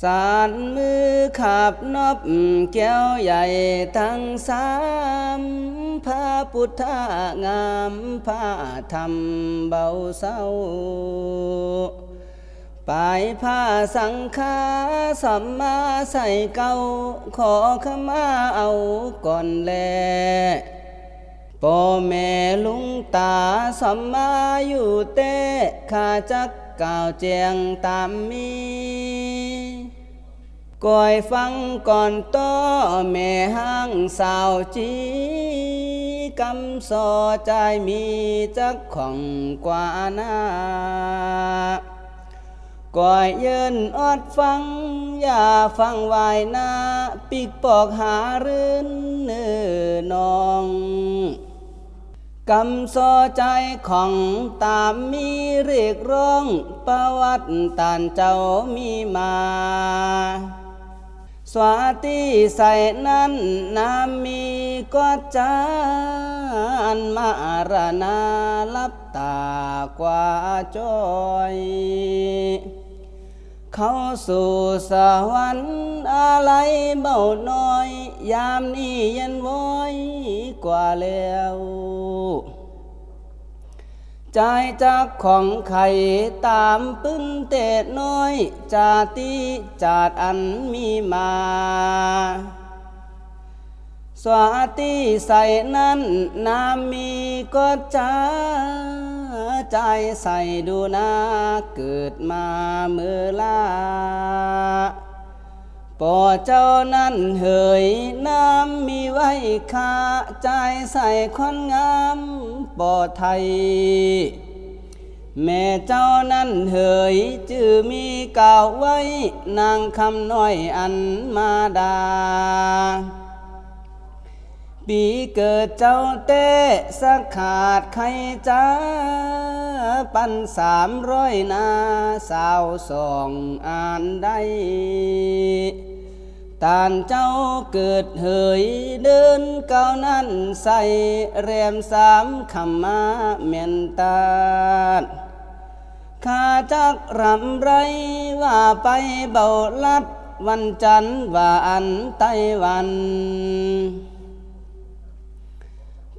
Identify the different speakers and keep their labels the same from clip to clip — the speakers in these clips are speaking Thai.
Speaker 1: สารมือขับนบแก้วใหญ่ทั้งสามพระพุทธงามพระธรรมเบาเศร้าปลายผ้าสังฆาสัมมาใส่เก่าขอขมาเอาก่อนแลพ่อแม่ลุงตาสัมมาอยู่เต้ข้าจักกล่าวแจงตามมี ก่อยฟังก่อนต้อแม่ห้างสาวจีกำสอใจมีจักของกว่านาก่อยเยินอดฟัง อย่าฟังวายนาปิกปอกหารื่นเนื้อนองกำสอใจของตามมีเรียกร้อง ประวัติตานเจ้ามีมา สวัสดีใส่นั้นน้ำมีก็จานมารณาลับตากว่าจอย เข้าสู่สวรรค์อะไรเบาน้อย ยามนี้เย็นว้อยกว่าแล้ว ใจจากของไข่ตามปื้นเตดน้อย จาติจาดอันมีมา สวัสดีใส่นั้นน้ำมีก็จาใจใส่ดูนาเกิดมาเมื่อลาปอเจ้านั้นเหยน้ำมีไว้คาใจใส่คนงาม ปอไทย แม่เจ้านั้นเหยจื่อมีกล่าวไว้ นางคำน้อยอันมาดา ปีเกิดเจ้าเต้สักขาดใครจ้าปันสามร้อยนาสาวสองอ่านได้ ตานเจ้าเกิดเหยเดินเก้านั้นใส่เรียมสามคำมาเมียนตาดข้าจักรำไรว่าไปเบาลัดวันจันทร์ว่าอันไต้วัน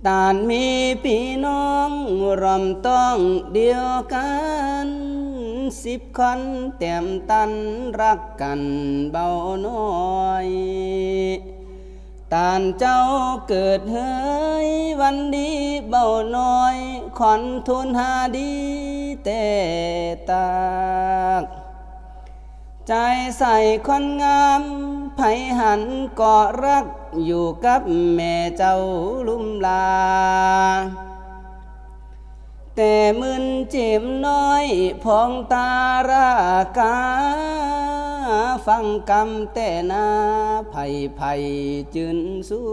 Speaker 1: ตานมีพี่น้องรอมต้องเดียวกัน สิบคนเต็มตันรักกันเบาน้อยตานเจ้าเกิดเฮยวันดีเบาน้อยขอนทุนหาดีเตตากใจใส่คนงามไผหันกอรักอยู่กับแม่เจ้าลุ่มลา แต่มึนจิมน้อยพองตาราคาฟังกำแต่นาไผ่ไผ่จืนสู้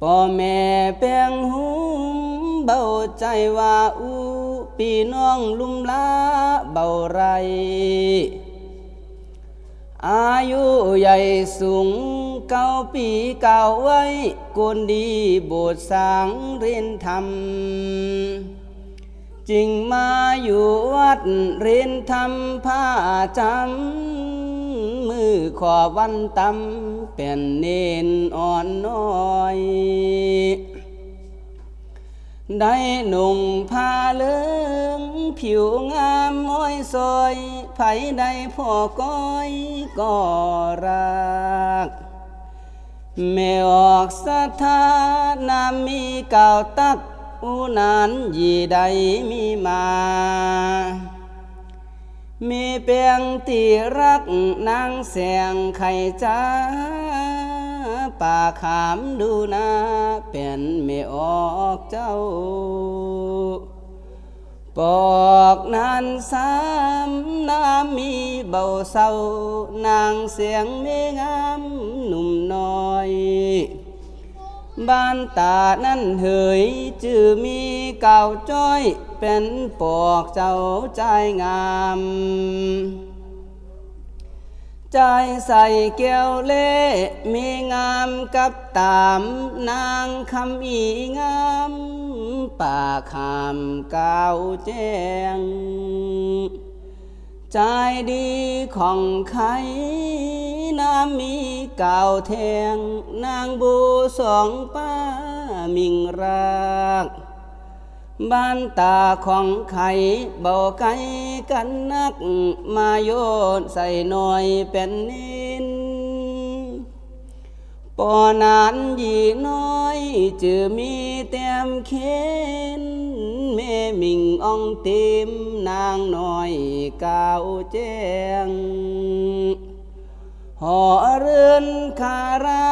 Speaker 1: พ่อแม่แป้งหุมเบาใจว่าอู้ปีน้องลุ่มลาเบาไร อายุใหญ่สูง เก้าปีเก่าไว้กุนดีบสถ์สางเรียนธรรมจึงมาอยู่วัดเรียนธรรมผ้าจำมือขอวันตำเป็นเนนอ่อนน้อยได้หนุ่งผ้าเลืองผิวงามม้อยซอย ไผได้พ่อก้อยก็รัก แม่ออกสถานามีเก่าตักอุนานยีใดมีมา มีเปียงตีรักนางแสงไข่จ้าป่าขามดูนาเป็นไม่ออกเจ้า ปอกนานสามน้ำมีเบาเศร้านางเสียงเมงามหนุ่มน้อย บ้านตานั่นเหยจื่อมีเก่าจ้อย เป็นปอกเจ้าใจงามใจใส่แก้วเล่มีงามกับตามนางคำอีงาม ป่าคำก้าวแจ้ง ใจดีของใครน้ำมีเก่าแทง นางบูสองป้ามิงรัก บ้านตาของไข่เบาไกลกันนัก มาโยนใส่หน่อยเป็นนิน ปอนานยีน้อยจือมีเต็มเข็นแม่มิงอ่องเต็มนางน้อยกาวแจ้งหอเรือนคารา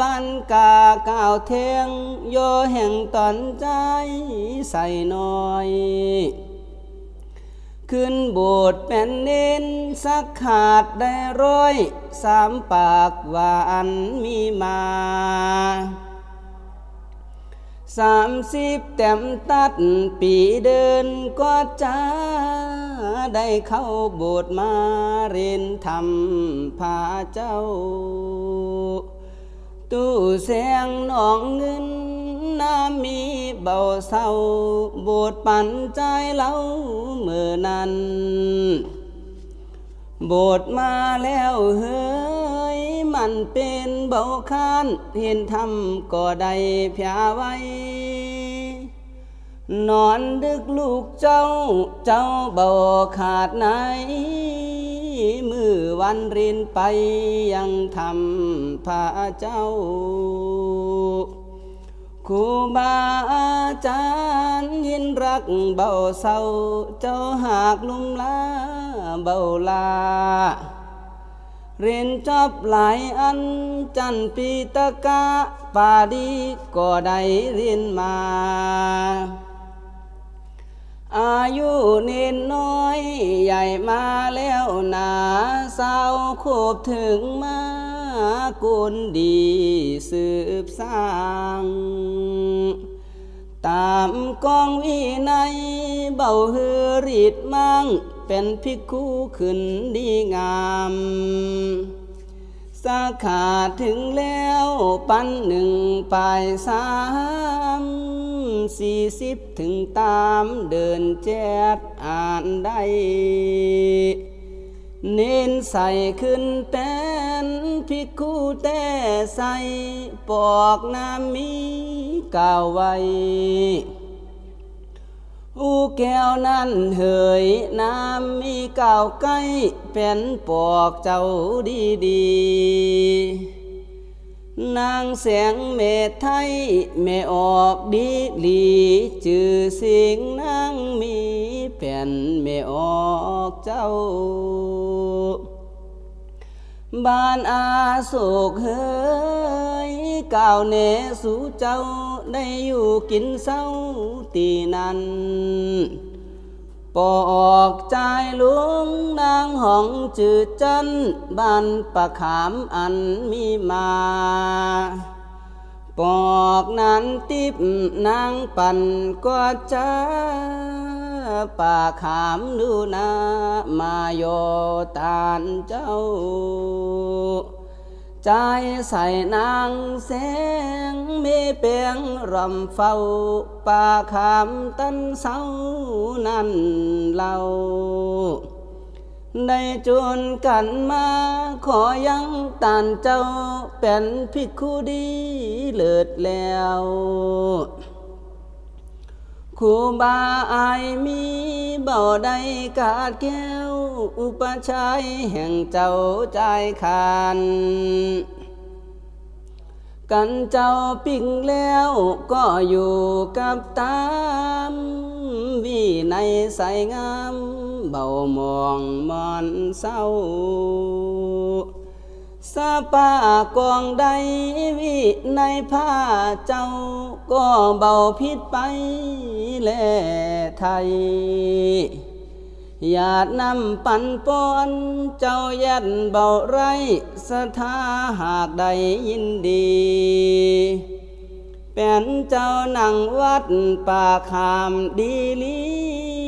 Speaker 1: บันกาก่าวเทงโยแห่งตอนใจใส่น้อย ขึ้นโบสถ์เป็นน้นสักขาดได้ร้อย สามปากหวานมีมาสามสิบเต็มตัดปีเดินก็จ้าได้เข้าโบสถ์มาเรียนธรรมพาเจ้า ตู้แสงหนองเงินน้ำมีเบาเศร้าโบสถ์ปั่นใจเล่าเมื่อนั้นโบสถ์มาแล้วเฮ้ยมันเป็นเบาคานเห็นทำก็ได้พยาไว้นอนดึกลูกเจ้าเจ้าเบาขาดไหน วันรินไปยังทำพาเจ้าครูบาอาจารย์ยินรักเบาเศร้าเจ้าหากลุมลาเบาลา เรียนจบหลายอันจันปีตะกะปาดีก็ได้เรียนมา อายุนินน้อยใหญ่มาแล้วหนาสาคบถึงมากุลดีสืบสร้าง ตามกองวินัยเบาเฮือรีดมั่งเป็นพิกคู่ขึ้นดีงามสาขาถึงแล้วปันหนึ่งปลายสาม สี่สิบถึงตามเดินแจดอ่านได้เน้นใส่ขึ้นแป้นพิกคูแต่ใส่ปอกน้ำมีกาวไว้อูแก้วนั้นเหยน้ำมีก่าใกล้เป็นปอกเจ้าดีดี นางแสงเมธไทยแม่ออกดีลีจือสิงนางมีแผ่นแม่ออกเจ้าบ้านอาโศกเฮยก่าวเนสู่เจ้าได้อยู่กินเศร้าตีนั้น ปอกใจลุงนางห้องจืดจันบ้านปะขามอันมีมา ปอกนั้นติบนางปั่นก็จะป่าขามดูนามาโยตานเจ้า ใจใส่นางแสงมีเปียงรำเฝ้าป่าขามตันเศร้านั่นเราได้จูนกันมาขอยังตานเจ้าเป็นพิกคูดีเลิศแล้ว ครูบาอายมีเบาได้กาดแก้ว อุปชัยแห่งเจ้าใจคานกันเจ้าปิ้งแล้วก็อยู่กับตามวิในใสงาม เบามองมอนเศร้า สาปากองใดวิในผ้าเจ้า ก็เบาพิษไปแลไทยอย่านำปันปอนเจ้ายันเบาไรสถาหากใดยินดีเป็นเจ้านังวัดป่าขามดีลี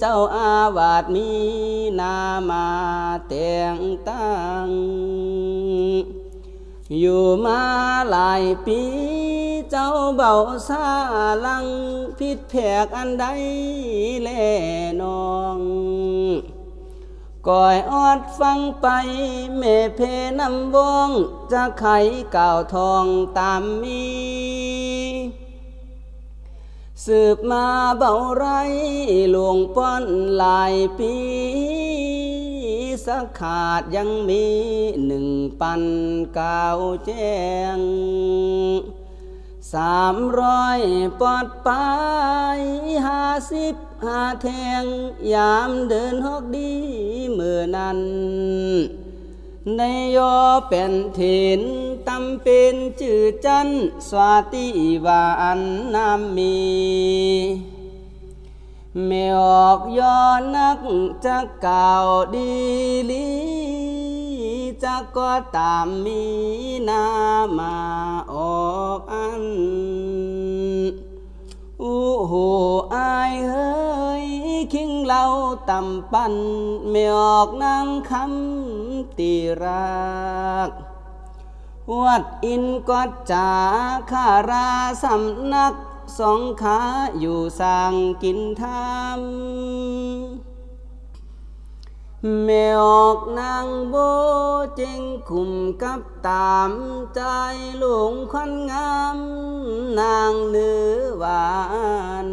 Speaker 1: เจ้าอาวาสมีนามาแต่งตั้ง อยู่มาหลายปีเจ้าเบาซาลังผิดแผกอันใดแลน้องก่อยออดฟังไปเมเพนำวง จะไขก่าวทองตามมี สืบมาเบาไรหลวงป้อนหลายปี สักขาดยังมีหนึ่งปันเก่าแจ้งสามร้อยปอดไปห้าสิบห้าแทง ยามเดินหอกดีเมื่อนั้น ในยอเป็นถิ่น ตำเป็นจือจันสวาติวาอันนามมีไม่ออกย้อนนักจะเก่าดีลีจะก็ตามมีนามาออกอันอู้หูอายเฮ้ยคิงเล่าตำปันไม่ออกนางคำตีรัก วัดอินกอดจาคาราสำนักสองขาอยู่สร้างกินทำแม่ออกนางโบเจงคุมกับตามใจหลวงควันงาม นางเนื้อหวาน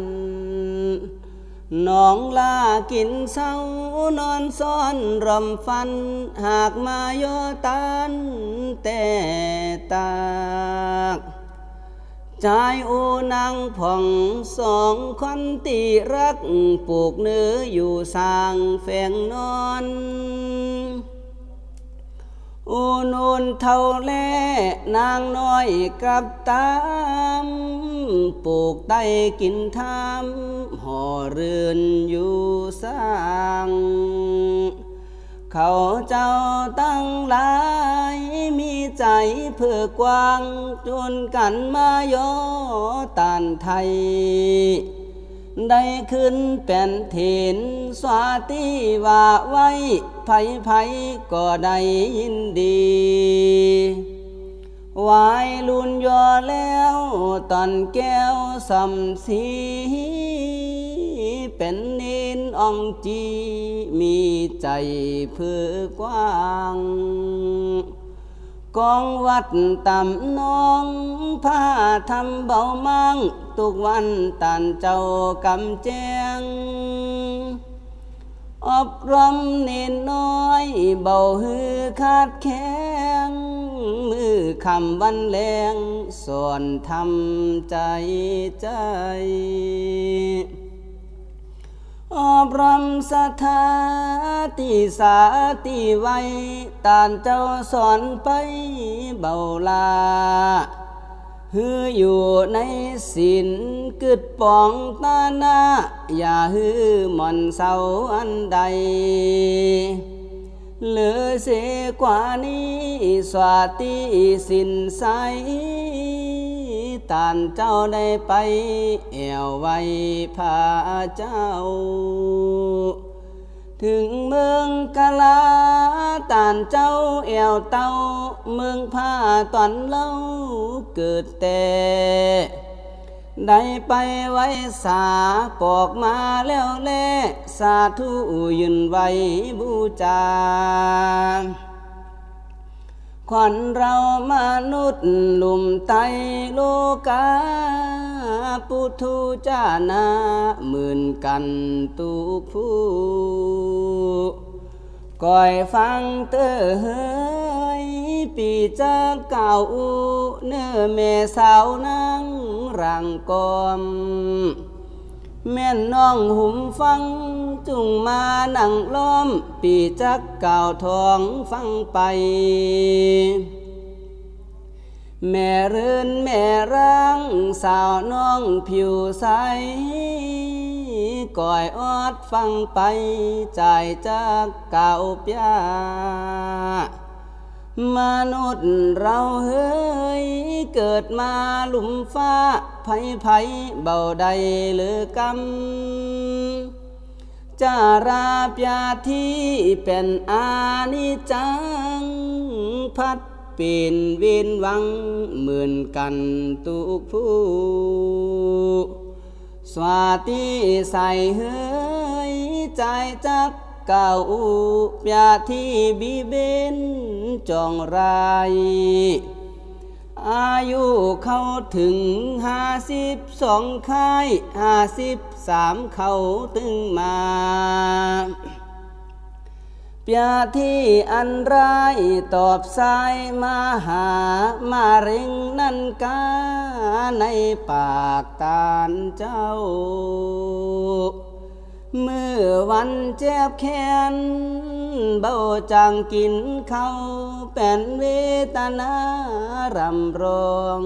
Speaker 1: น้องลากินเศร้านอนซ้อนรำฟัน หากมาโยตันแต่ตากชายอูนางผ่องสองคนตีรักปลูกเนื้ออยู่สร้างแฝงนอนอูนูนเท่าแลนางน้อยกับตาม ปลูกไต้กินทำห่อเรือนอยู่สร้าง เขาเจ้าตั้งหลาย มีใจเพื่อกว้าง จนกันมาย่อตานไทย ได้ขึ้นเป็นเถนสวาติว่าไว้ไผไผก็ได้ยินดี วายลุนยอแล้วตอนแก้วสำสีเป็นนินองจีมีใจเพื่อกว้างกองวัดต่ำน้องผ้าทำเบามั่งทุกวันตันเจ้ากำแจงอบรมเนนน้อยเบาฮือขาดแข็ง คำวันแรงสอนทำใจใจอบรมสถาติสาติไว้ตานเจ้าสอนไปเบาลาฮืออยู่ในสินกึดปองตาหน้า อย่าฮือหม่อนเศร้าอันใด เหลือเสียกว่านี้สวาติสินใสตานเจ้าได้ไปแอวไว้พาเจ้า ถึงเมืองกะลาตานเจ้าแอวเต้าเมืองผ้าตอนเล่าเกิดแต่ ได้ไปไว้สาปอกมาแล้วแลสาธุยืนไว้บูชาขวัญเรามนุษย์หลุมไตโลกา ปุถุจานาหมื่นกันตุกผู้ ก่อยฟังเตอเฮยปีจะเก่าเนื้อแม่สาวนางรังกอม แม่นน้องหุ่มฟังจุงมานั่งล้อม ปีจักเก่าทองฟังไป แม่เรือนแม่ร่างสาวน้องผิวใส ก่อยออดฟังไปใจจักเก่าปยามนุษย์เราเฮ้ย เกิดมาหลุมฟ้า ไผไผเบาใดหรือกำจาราปยาที่เป็นอานิจัง พัดปีนวินวัง เหมือนกันตุกผู้ สวาตีใส่เฮ้ยใจจักเก่าปยาที่บีเบนจองไรอายุเข้าถึงห้าสิบสองค่ายห้าสิบสามเขาตึงมา เปียที่อันร้ายตอบสายมาหามาเร่งนั่นกาในปากตานเจ้า เมื่อวันเจ็บแค้นเบาจังกินเขาเป็นเวตนารำร้อง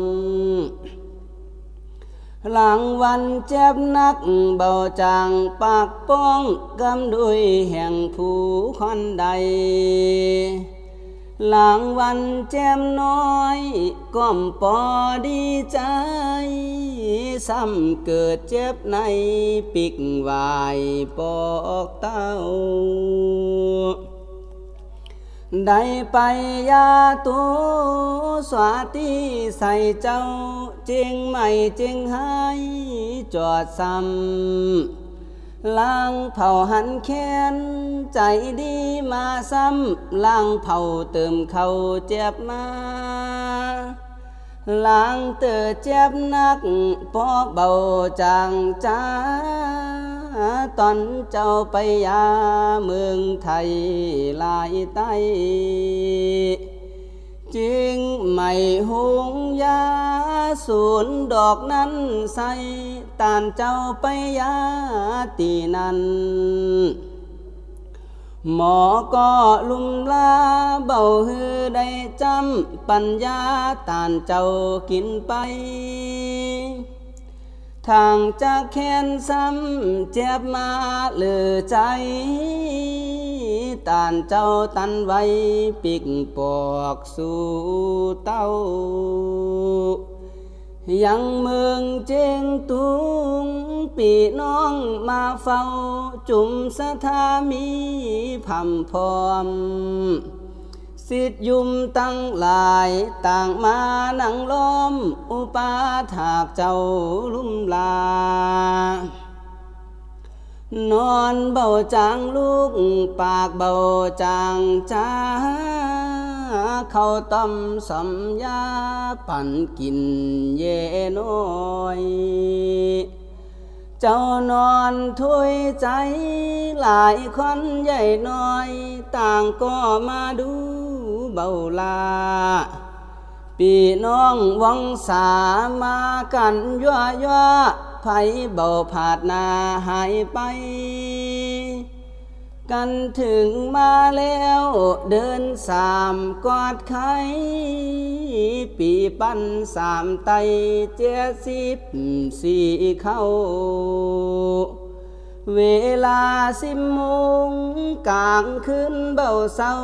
Speaker 1: หลังวันเจ็บนักเบาจางปากป้องกำด้วยแห่งผู้คอนใด หลังวันแจ่มน้อยก้มปอดีใจ ซ้ำเกิดเจ็บในปิกวายปอกเต้า ได้ไปยาตูสวาตีใส่เจ้าจริงไม่จริงให้จอดซ้ำล้างเผาหันแค้นใจดีมาซ้ำล้างเผาเติมเขาเจ็บมาล้างเตอเจ็บนักพอเบาจางจ้า ตอนเจ้าไปยาเมืองไทยลายใต้จริงไม่หงยาสูนดอกนั้นใส่ตานเจ้าไปยาตีนั้น หมอก็ลุมลาเบาฮือได้จำปัญญาตานเจ้ากินไป ทางจากแค้นซ้ำเจ็บมาเหลือใจตานเจ้าตันไว้ปิกปอกสู่เต้า ยังเมืองเจงตุงปีน้องมาเฝ้า จุ่มสถามีพัมพรม สิทธิยุมตั้งหลายต่างมานังล้อม อุปาถากเจ้าลุ่มลา นอนเบาจางลูก ปากเบาจางจ้า เขาต้มสมยาปั่นกินเย่น้อยเจ้านอนถ้วยใจ หลายคนใหญ่น้อย ต่างก็มาดู เบาลาปีน้องวังสามากันยั่วยั่วไผเบาผาดนาหายไป กันถึงมาแล้วเดินสามกอดไข่ปีปั้นสามไตเจ็ดสิบสี่เข้า เวลาสิบโมงกลางคืนเบาเศร้า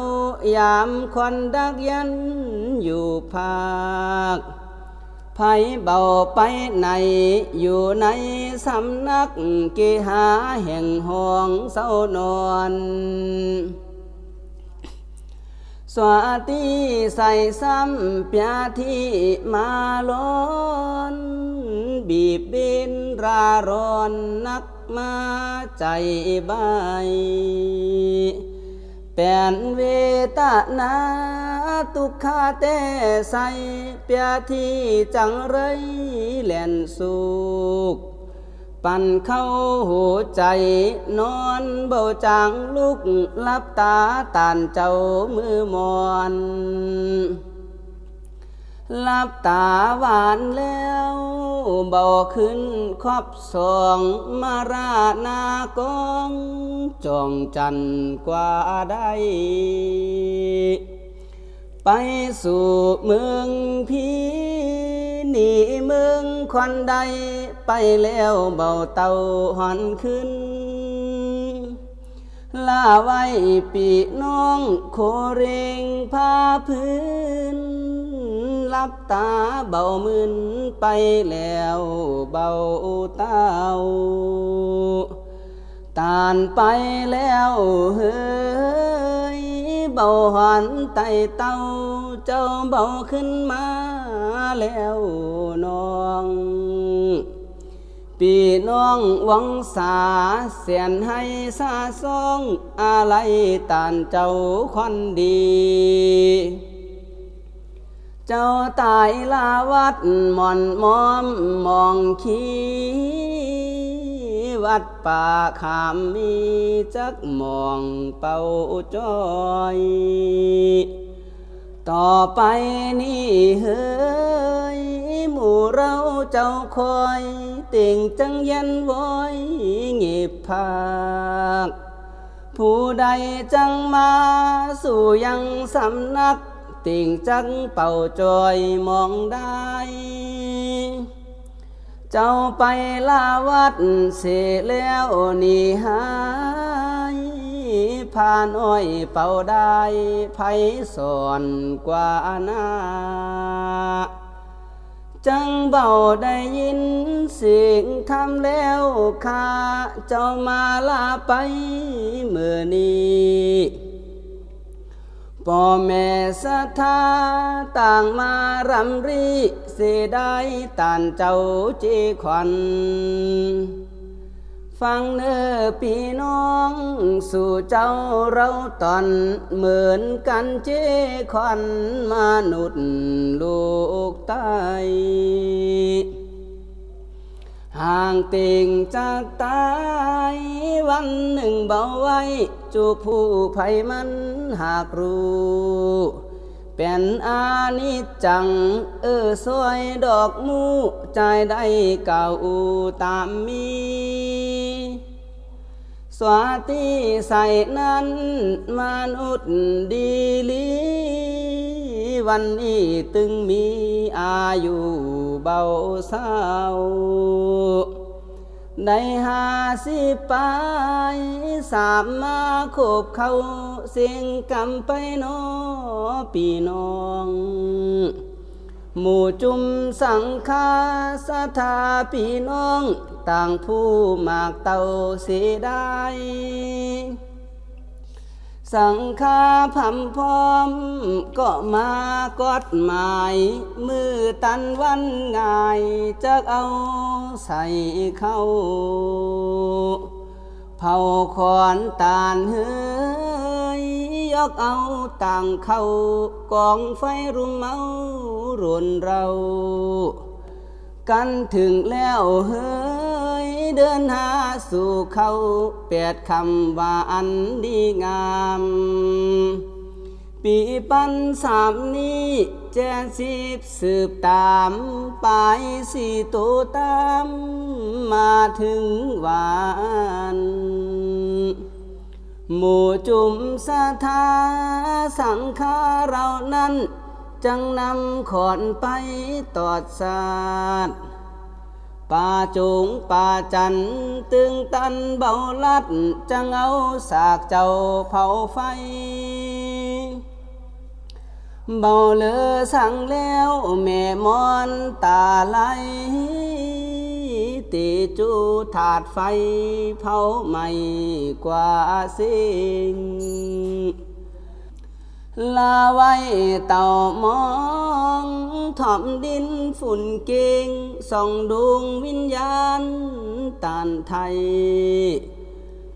Speaker 1: ยามควันดักยันอยู่ภาคไผเบาไปไหนอยู่ในสำนักเกหาแห่งห้องเศร้านอนสวาตีใส่ซ้ำเปียที่มาล้อน บีบบินราร้อนนัก มาใจใบายเป็นเวตนาทุกขาเตใสเปียที่จังไรแหลนสุกปั่นเข้าหัวใจนอนเบาจางลุกลับตาตานเจ้ามือมอน หลับตาหวานแล้วเบาขึ้นครอบสองมาราหนากองจองจันกว่าได้ไปสู่เมืองพีหนีเมืองควันใด ไปแล้วเบาเต่าหอนขึ้นลาไว้ปีน้องโคเรงผ้าพื้น ลับตาเบามึนไปแล้วเบาเต้าตานไปแล้วเฮ้ยเบาหันไตเต้าเจ้าเบาขึ้นมาแล้วน้องปีน้องวังสาเสียนให้ซาซองอะไรตานเจ้าควันดี เจ้าตายลาวัดหม่อนมอมมองขีวัดป่าขามมีจักมองเป่าจอย ต่อไปนี่เฮ้ยหมู่เราเจ้าคอยติ่งจังยันวอยเงีบภาคผู้ใดจังมาสู่ยังสำนัก ติ่งจังเป่าจอยมองได้ เจ้าไปลาวัดเสแล้วนี่หายผ่านอ้อยเป่าได้ไผสอนกว่านาจังเบาได้ยินเสียงทำแล้วข้าเจ้ามาลาไปเมื่อนี้ พ่อแม่ศรัทธาต่างมารำรีเสียได้ตานเจ้าจีขวัญฟังเนื้อพี่น้อง สู่เจ้าเราตอนเหมือนกันเจควันมนุษย์ลูกใต้ ห่างติ่งจากตายวันหนึ่งเบาไว้ จูผู้ไผมันหากรู้เป็นอานิจัง เออสวยดอกมูใจได้เก่าตามมี สวาติใส่นั้นมนุษย์ดีลี วันนี้ตึงมีอายุเบาเศร้าได้หาสิไปสามมาขบเขาเสียงกำไปนอปีน้อง หมู่จุมสังฆาสถาพี่น้อง ต่างผู้มากเต่าเสียได้ สังฆาพัมพร้อมก็มากอดหมาย มือตันวันง่ายจะเอาใส่เข้า เผาขอนตาลเฮ้ยยกเอาต่างเข้ากองไฟรุมเมารุนเรา กันถึงแล้วเฮ้ยเดินหาสู่เขาแปดคำว่าอันดีงาม ปีปันสามนี้แจ้งสิบสืบตามไปสี่ตัวตามมาถึงวานหมู่จุมสาธาสังฆาเรานั้น จังนำขอนไปตอดสาดป่าจุงป่าจันตึงตันเบาลัด จังเอาสากเจ้าเผาไฟ เบาเลอสั่งแล้วแม่มอนตาไหลตีจูถาดไฟเผาใหม่กว่าสิ่ง ลาไว้เต่ามองถอมดินฝุ่นเก่งส่องดวงวิญญาณตานไทย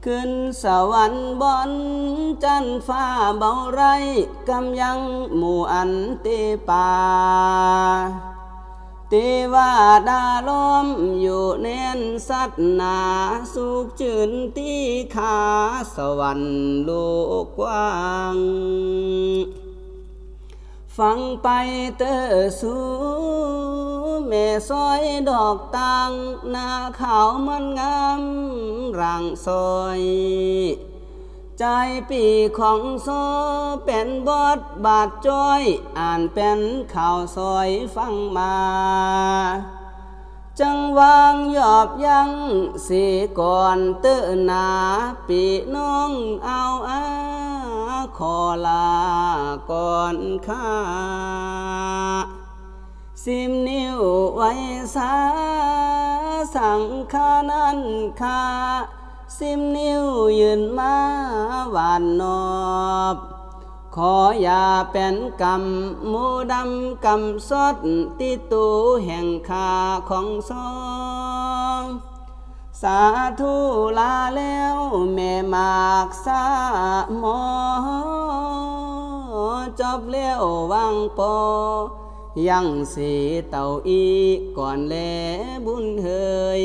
Speaker 1: ขึ้นสวรรค์บอนจันฟ้าเบาไรกำยังหมู่อันเตป่า เทวาดาล้อมอยู่แน่นสัตนาสุขจืนที่ขาสวรรค์โลกกว้าง ฟังไปเตอสูแม่ซอยดอกตังหน้าขาวมันงามร่างซอย ใจปีของโซเป็นบทบาทจ้อย อ่านเป็นข่าวซอยฟังมา จังวางหยอบยังสีก่อนเตื้อหนาปีน้องเอาอาขอลาก่อนข้าสิมนิ้วไว้สาสังฆานั้นข้า สิบนิ้วยืนมาหวานนอบขออย่าเป็นกรรมมูดำกรรมสดติตูแห่งขาของสองสาธุลาแล้วแม่มากสาหมอ จบเลี้ยววังปอยังสีเต่าอีก่อนแลบุญเฮย